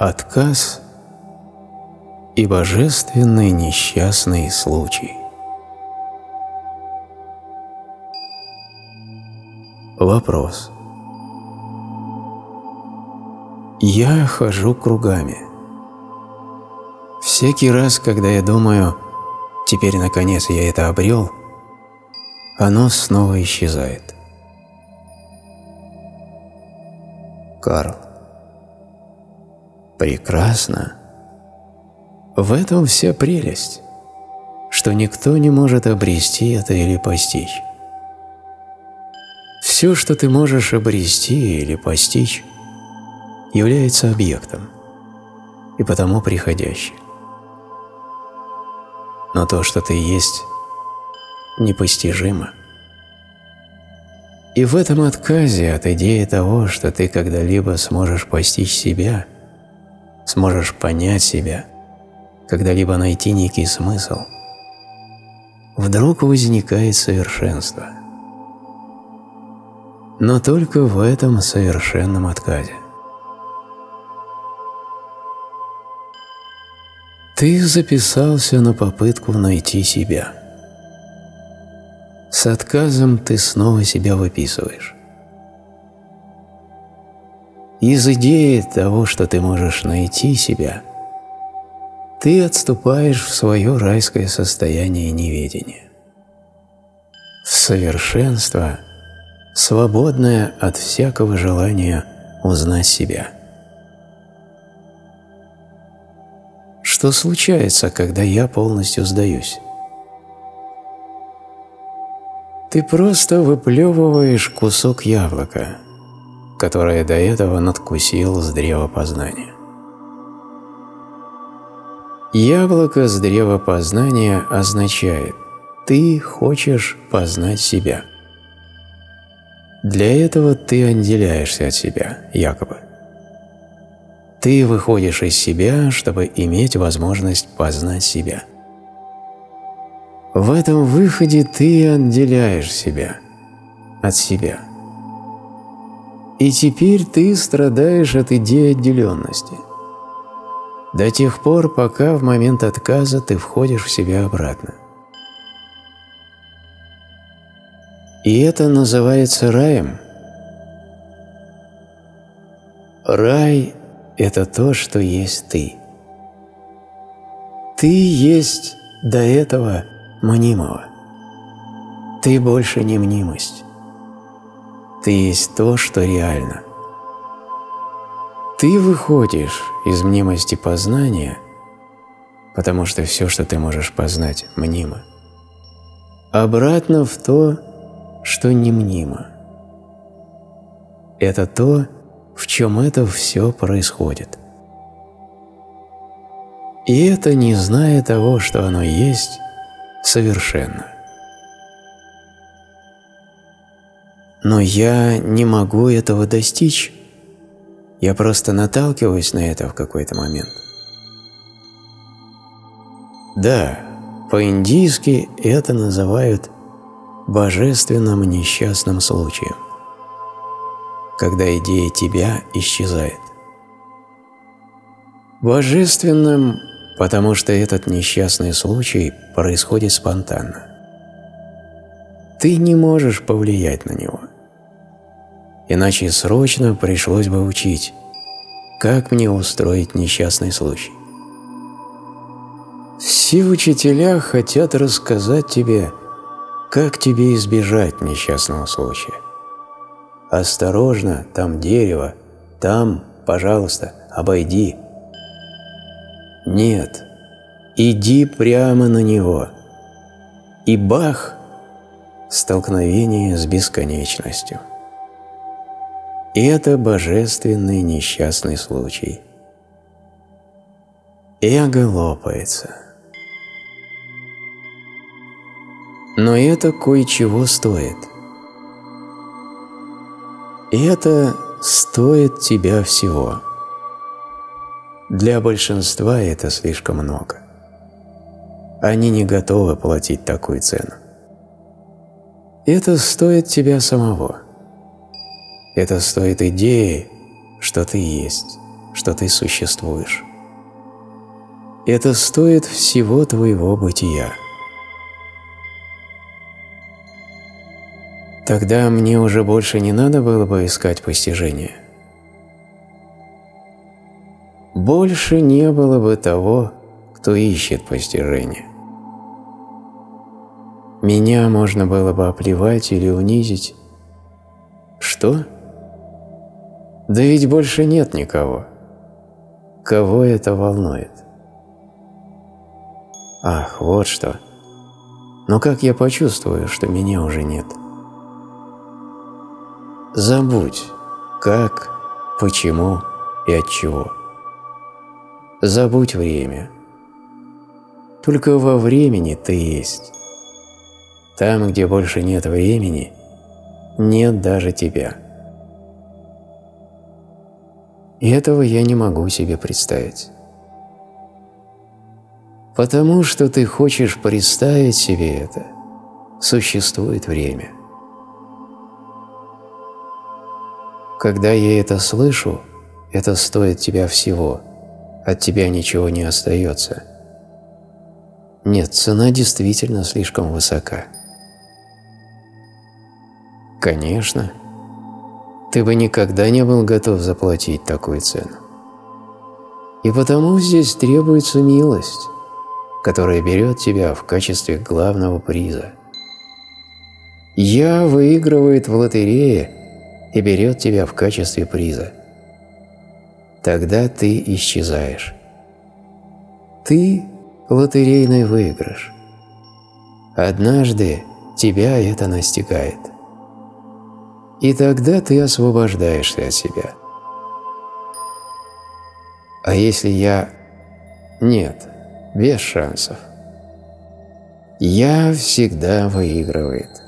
Отказ и божественный несчастный случай. Вопрос. Я хожу кругами. Всякий раз, когда я думаю, теперь наконец я это обрел, оно снова исчезает. Карл. Прекрасно. В этом вся прелесть, что никто не может обрести это или постичь. Все, что ты можешь обрести или постичь, является объектом и потому приходящим. Но то, что ты есть, непостижимо. И в этом отказе от идеи того, что ты когда-либо сможешь постичь себя, сможешь понять себя, когда-либо найти некий смысл, вдруг возникает совершенство. Но только в этом совершенном отказе. Ты записался на попытку найти себя. С отказом ты снова себя выписываешь. Из идеи того, что ты можешь найти себя, ты отступаешь в свое райское состояние неведения. В совершенство, свободное от всякого желания узнать себя – Что случается, когда я полностью сдаюсь? Ты просто выплевываешь кусок яблока, которое до этого надкусил с древа познания. Яблоко с древа познания означает «ты хочешь познать себя». Для этого ты отделяешься от себя, якобы. Ты выходишь из себя, чтобы иметь возможность познать себя. В этом выходе ты отделяешь себя от себя. И теперь ты страдаешь от идеи отделенности. До тех пор, пока в момент отказа ты входишь в себя обратно. И это называется раем. Рай это то, что есть ты. Ты есть до этого мнимого. Ты больше не мнимость. Ты есть то, что реально. Ты выходишь из мнимости познания, потому что все, что ты можешь познать, мнимо, обратно в то, что не мнимо. Это то, в чем это все происходит. И это, не зная того, что оно есть, совершенно. Но я не могу этого достичь. Я просто наталкиваюсь на это в какой-то момент. Да, по-индийски это называют божественным несчастным случаем когда идея тебя исчезает. Божественным, потому что этот несчастный случай происходит спонтанно. Ты не можешь повлиять на него. Иначе срочно пришлось бы учить, как мне устроить несчастный случай. Все учителя хотят рассказать тебе, как тебе избежать несчастного случая. «Осторожно, там дерево, там, пожалуйста, обойди». Нет, иди прямо на него. И бах! Столкновение с бесконечностью. Это божественный несчастный случай. Эго лопается. Но это кое-чего стоит – это стоит тебя всего. Для большинства это слишком много. Они не готовы платить такую цену. Это стоит тебя самого. Это стоит идеи, что ты есть, что ты существуешь. Это стоит всего твоего бытия. Тогда мне уже больше не надо было бы искать постижение. Больше не было бы того, кто ищет постижение. Меня можно было бы оплевать или унизить. Что? Да ведь больше нет никого. Кого это волнует? Ах, вот что. Но как я почувствую, что меня уже нет? Забудь, как, почему и от чего. Забудь время. Только во времени ты есть. Там, где больше нет времени, нет даже тебя. И этого я не могу себе представить. Потому что ты хочешь представить себе это, существует время. Когда я это слышу, это стоит тебя всего, от тебя ничего не остается. Нет, цена действительно слишком высока. Конечно. Ты бы никогда не был готов заплатить такую цену. И потому здесь требуется милость, которая берет тебя в качестве главного приза. Я выигрывает в лотерее и берет тебя в качестве приза. Тогда ты исчезаешь. Ты – лотерейный выигрыш. Однажды тебя это настигает – и тогда ты освобождаешься от себя. А если я... Нет, без шансов. Я всегда выигрывает.